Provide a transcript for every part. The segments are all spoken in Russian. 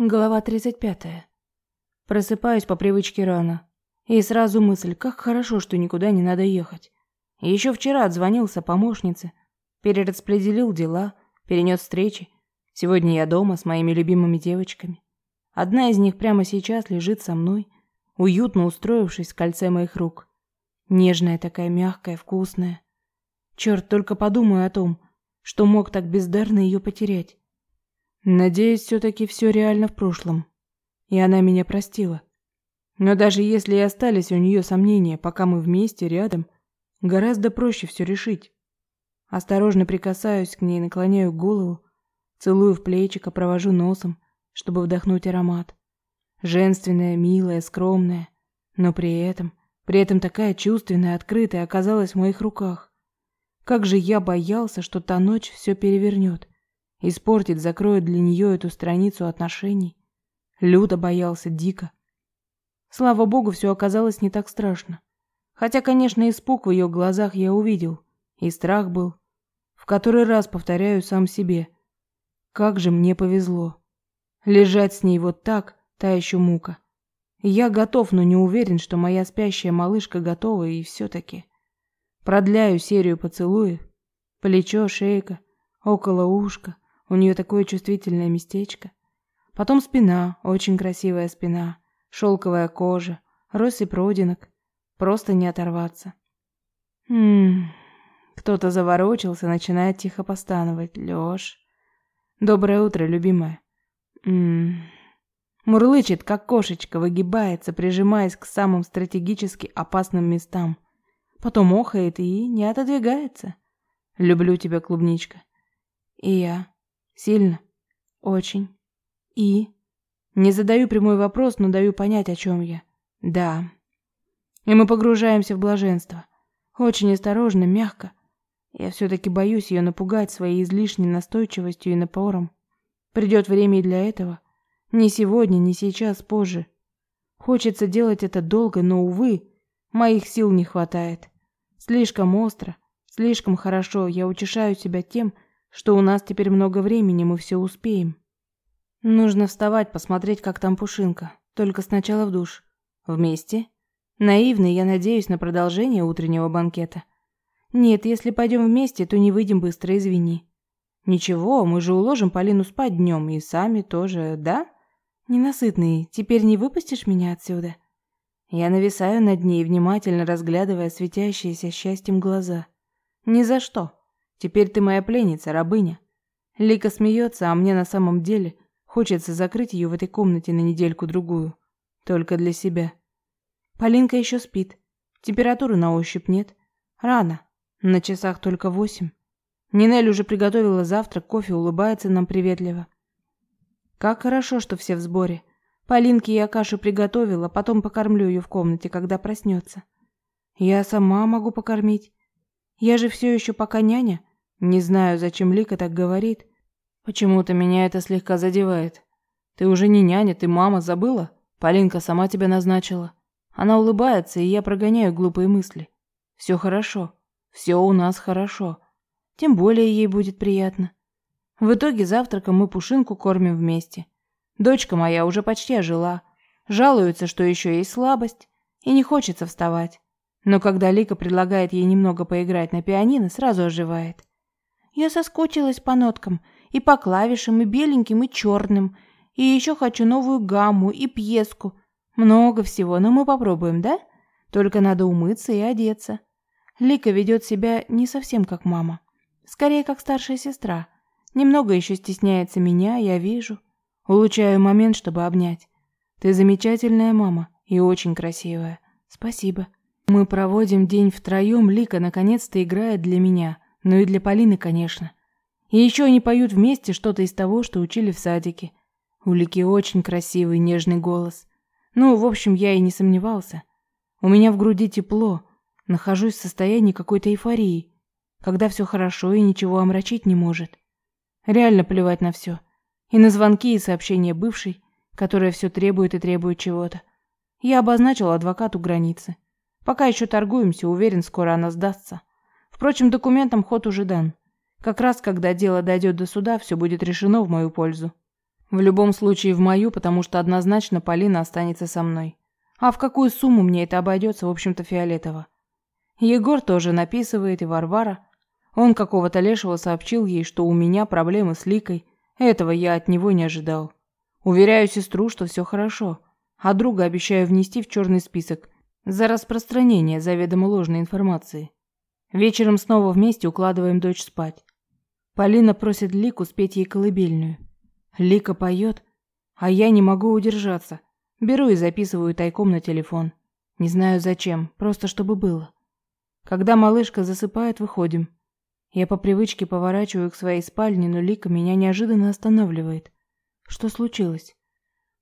Глава 35. Просыпаюсь по привычке рано. И сразу мысль, как хорошо, что никуда не надо ехать. Еще вчера отзвонился помощнице, перераспределил дела, перенес встречи. Сегодня я дома с моими любимыми девочками. Одна из них прямо сейчас лежит со мной, уютно устроившись в кольце моих рук. Нежная такая, мягкая, вкусная. Черт, только подумаю о том, что мог так бездарно ее потерять. Надеюсь, все-таки все реально в прошлом. И она меня простила. Но даже если и остались у нее сомнения, пока мы вместе, рядом, гораздо проще все решить. Осторожно прикасаюсь к ней, наклоняю голову, целую в плечико, провожу носом, чтобы вдохнуть аромат. Женственная, милая, скромная, но при этом, при этом такая чувственная, открытая оказалась в моих руках. Как же я боялся, что та ночь все перевернет. Испортит, закроет для нее эту страницу отношений. Люто боялся, дико. Слава богу, все оказалось не так страшно. Хотя, конечно, испуг в ее глазах я увидел. И страх был. В который раз повторяю сам себе. Как же мне повезло. Лежать с ней вот так, та еще мука. Я готов, но не уверен, что моя спящая малышка готова, и все-таки. Продляю серию поцелуев. Плечо, шейка, около ушка, у нее такое чувствительное местечко. Потом спина, очень красивая спина, шелковая кожа, россыпь родинок. Просто не оторваться. Ммм, кто-то заворочился, начинает тихо постановать. Лёш. Доброе утро, любимая. Ммм. Мурлычет, как кошечка, выгибается, прижимаясь к самым стратегически опасным местам. Потом охает и не отодвигается. Люблю тебя, клубничка. И я. Сильно. Очень. И? Не задаю прямой вопрос, но даю понять, о чем я. Да. И мы погружаемся в блаженство. Очень осторожно, мягко. Я все-таки боюсь ее напугать своей излишней настойчивостью и напором. Придет время и для этого. Не сегодня, не сейчас, позже. Хочется делать это долго, но, увы, моих сил не хватает. Слишком остро, слишком хорошо я утешаю себя тем, что что у нас теперь много времени, мы все успеем. Нужно вставать, посмотреть, как там Пушинка. Только сначала в душ. Вместе? Наивный, я надеюсь на продолжение утреннего банкета. Нет, если пойдем вместе, то не выйдем быстро, извини. Ничего, мы же уложим Полину спать днем и сами тоже, да? Ненасытный, теперь не выпустишь меня отсюда? Я нависаю над ней, внимательно разглядывая светящиеся счастьем глаза. Ни за что. Теперь ты моя пленница, рабыня. Лика смеется, а мне на самом деле хочется закрыть ее в этой комнате на недельку-другую. Только для себя. Полинка еще спит. Температуры на ощупь нет. Рано. На часах только восемь. Нинель уже приготовила завтрак, кофе, улыбается нам приветливо. Как хорошо, что все в сборе. Полинке я кашу приготовила, потом покормлю ее в комнате, когда проснется. Я сама могу покормить. Я же все еще пока няня, не знаю, зачем Лика так говорит. Почему-то меня это слегка задевает. Ты уже не няня, ты мама, забыла? Полинка сама тебя назначила. Она улыбается, и я прогоняю глупые мысли. Все хорошо. Все у нас хорошо. Тем более ей будет приятно. В итоге завтраком мы Пушинку кормим вместе. Дочка моя уже почти ожила. Жалуется, что еще есть слабость, и не хочется вставать. Но когда Лика предлагает ей немного поиграть на пианино, сразу оживает. Я соскучилась по ноткам, и по клавишам, и беленьким, и черным. И еще хочу новую гамму и пьеску. Много всего, но мы попробуем, да? Только надо умыться и одеться. Лика ведет себя не совсем как мама. Скорее, как старшая сестра. Немного еще стесняется меня, я вижу. Улучшаю момент, чтобы обнять. Ты замечательная мама и очень красивая. Спасибо. Мы проводим день втроем, Лика наконец-то играет для меня – ну и для Полины, конечно. И еще они поют вместе что-то из того, что учили в садике. У Лики очень красивый, нежный голос. Ну, в общем, я и не сомневался. У меня в груди тепло. Нахожусь в состоянии какой-то эйфории, когда все хорошо и ничего омрачить не может. Реально плевать на все. И на звонки и сообщения бывшей, которая все требует и требует чего-то. Я обозначил адвокату границы. Пока еще торгуемся, уверен, скоро она сдастся. Впрочем, документам ход уже дан. Как раз, когда дело дойдет до суда, все будет решено в мою пользу. В любом случае в мою, потому что однозначно Полина останется со мной. А в какую сумму мне это обойдется, в общем-то, фиолетово. Егор тоже написывает, и Варвара. Он какого-то лешего сообщил ей, что у меня проблемы с Ликой. Этого я от него не ожидал. Уверяю сестру, что все хорошо. А друга обещаю внести в черный список за распространение заведомо ложной информации. Вечером снова вместе укладываем дочь спать. Полина просит Лику спеть ей колыбельную. Лика поет, а я не могу удержаться. Беру и записываю тайком на телефон. Не знаю зачем, просто чтобы было. Когда малышка засыпает, выходим. Я по привычке поворачиваю к своей спальне, но Лика меня неожиданно останавливает. Что случилось?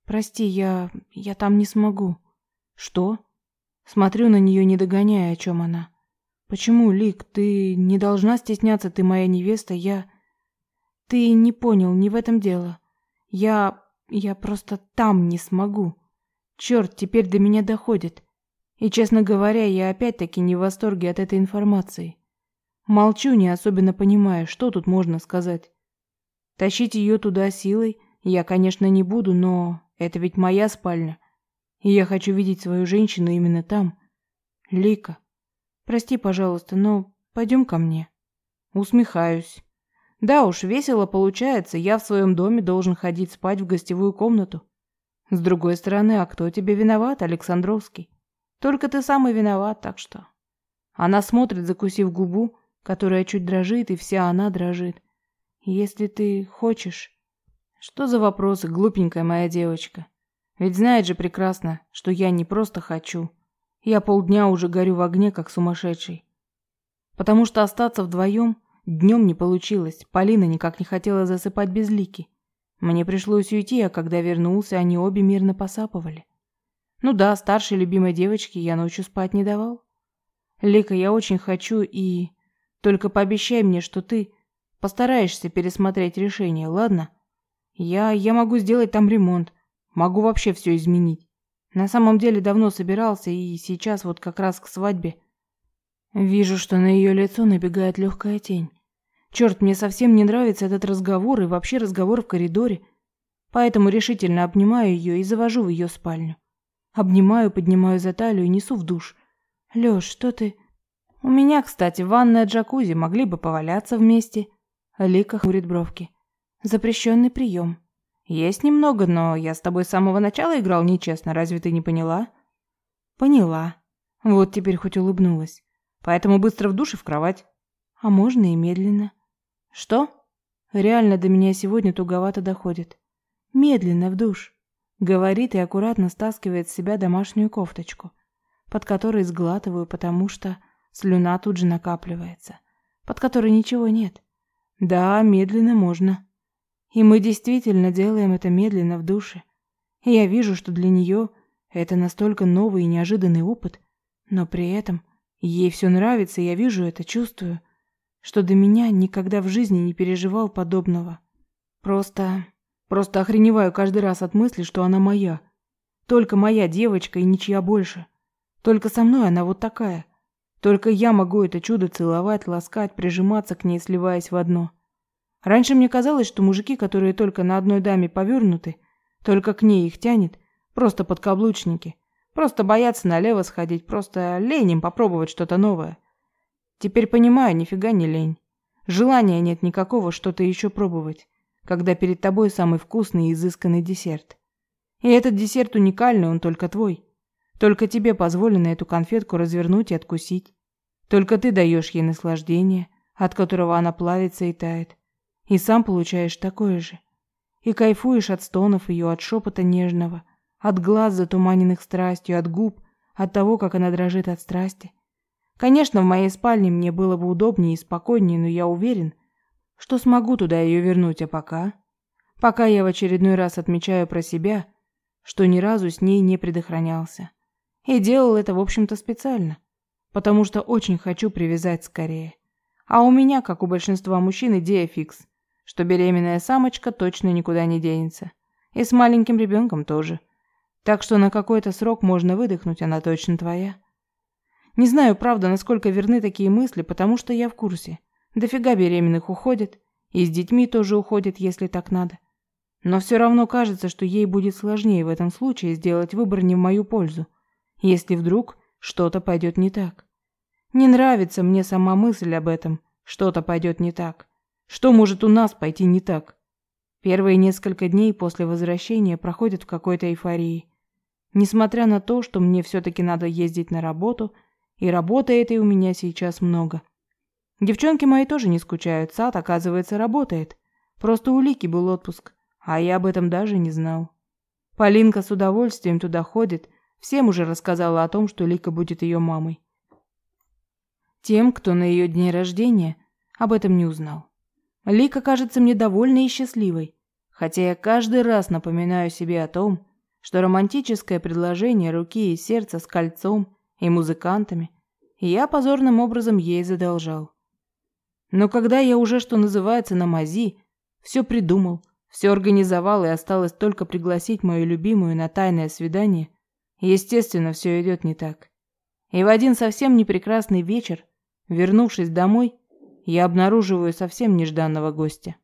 Прости, я... я там не смогу. Что? Смотрю на нее, не догоняя, о чем она. Почему, Лик, ты не должна стесняться, ты моя невеста, я... Ты не понял, не в этом дело. Я... я просто там не смогу. Черт, теперь до меня доходит. И, честно говоря, я опять-таки не в восторге от этой информации. Молчу, не особенно понимая, что тут можно сказать. Тащить ее туда силой я, конечно, не буду, но это ведь моя спальня. И я хочу видеть свою женщину именно там. Лика, прости, пожалуйста, но пойдем ко мне. Усмехаюсь. Да уж, весело получается, я в своем доме должен ходить спать в гостевую комнату. С другой стороны, а кто тебе виноват, Александровский? Только ты сам и виноват, так что... Она смотрит, закусив губу, которая чуть дрожит, и вся она дрожит. Если ты хочешь... Что за вопросы, глупенькая моя девочка? Ведь знает же прекрасно, что я не просто хочу. Я полдня уже горю в огне, как сумасшедший. Потому что остаться вдвоем днем не получилось. Полина никак не хотела засыпать без Лики. Мне пришлось уйти, а когда вернулся, они обе мирно посапывали. Ну да, старшей любимой девочке я ночью спать не давал. Лика, я очень хочу и... Только пообещай мне, что ты постараешься пересмотреть решение, ладно? Я... я могу сделать там ремонт. Могу вообще все изменить. На самом деле давно собирался, и сейчас вот как раз к свадьбе... Вижу, что на ее лицо набегает легкая тень. Черт, мне совсем не нравится этот разговор и вообще разговор в коридоре. Поэтому решительно обнимаю ее и завожу в ее спальню. Обнимаю, поднимаю за талию и несу в душ. Лёш, что ты... У меня, кстати, ванная джакузи, могли бы поваляться вместе. Лика хмурит бровки. Запрещенный прием. Есть немного, но я с тобой с самого начала играл нечестно, разве ты не поняла? Поняла. Вот теперь хоть улыбнулась. Поэтому быстро в душ и в кровать. А можно и медленно. Что? Реально до меня сегодня туговато доходит. Медленно в душ. Говорит и аккуратно стаскивает с себя домашнюю кофточку, под которой сглатываю, потому что слюна тут же накапливается, под которой ничего нет. Да, медленно можно. И мы действительно делаем это медленно в душе. И я вижу, что для нее это настолько новый и неожиданный опыт, но при этом ей все нравится, я вижу это, чувствую что до меня никогда в жизни не переживал подобного. Просто... просто охреневаю каждый раз от мысли, что она моя. Только моя девочка и ничья больше. Только со мной она вот такая. Только я могу это чудо целовать, ласкать, прижиматься к ней, сливаясь в одно. Раньше мне казалось, что мужики, которые только на одной даме повернуты, только к ней их тянет, просто подкаблучники. Просто боятся налево сходить, просто лень им попробовать что-то новое. Теперь понимаю, нифига не лень. Желания нет никакого что-то еще пробовать, когда перед тобой самый вкусный и изысканный десерт. И этот десерт уникальный, он только твой. Только тебе позволено эту конфетку развернуть и откусить. Только ты даешь ей наслаждение, от которого она плавится и тает. И сам получаешь такое же. И кайфуешь от стонов ее, от шепота нежного, от глаз, затуманенных страстью, от губ, от того, как она дрожит от страсти. Конечно, в моей спальне мне было бы удобнее и спокойнее, но я уверен, что смогу туда ее вернуть, а пока... Пока я в очередной раз отмечаю про себя, что ни разу с ней не предохранялся. И делал это, в общем-то, специально, потому что очень хочу привязать скорее. А у меня, как у большинства мужчин, идея фикс, что беременная самочка точно никуда не денется. И с маленьким ребенком тоже. Так что на какой-то срок можно выдохнуть, она точно твоя. Не знаю, правда, насколько верны такие мысли, потому что я в курсе. Дофига беременных уходит, и с детьми тоже уходит, если так надо. Но все равно кажется, что ей будет сложнее в этом случае сделать выбор не в мою пользу, если вдруг что-то пойдет не так. Не нравится мне сама мысль об этом, что-то пойдет не так. Что может у нас пойти не так? Первые несколько дней после возвращения проходят в какой-то эйфории. Несмотря на то, что мне все-таки надо ездить на работу, и работы этой у меня сейчас много. Девчонки мои тоже не скучают, сад, оказывается, работает. Просто у Лики был отпуск, а я об этом даже не знал. Полинка с удовольствием туда ходит, всем уже рассказала о том, что Лика будет ее мамой. Тем, кто на ее дне рождения, об этом не узнал. Лика кажется мне довольной и счастливой, хотя я каждый раз напоминаю себе о том, что романтическое предложение руки и сердца с кольцом и музыкантами я позорным образом ей задолжал. Но когда я уже, что называется, на мази, все придумал, все организовал и осталось только пригласить мою любимую на тайное свидание, естественно, все идет не так. И в один совсем непрекрасный вечер, вернувшись домой, я обнаруживаю совсем нежданного гостя.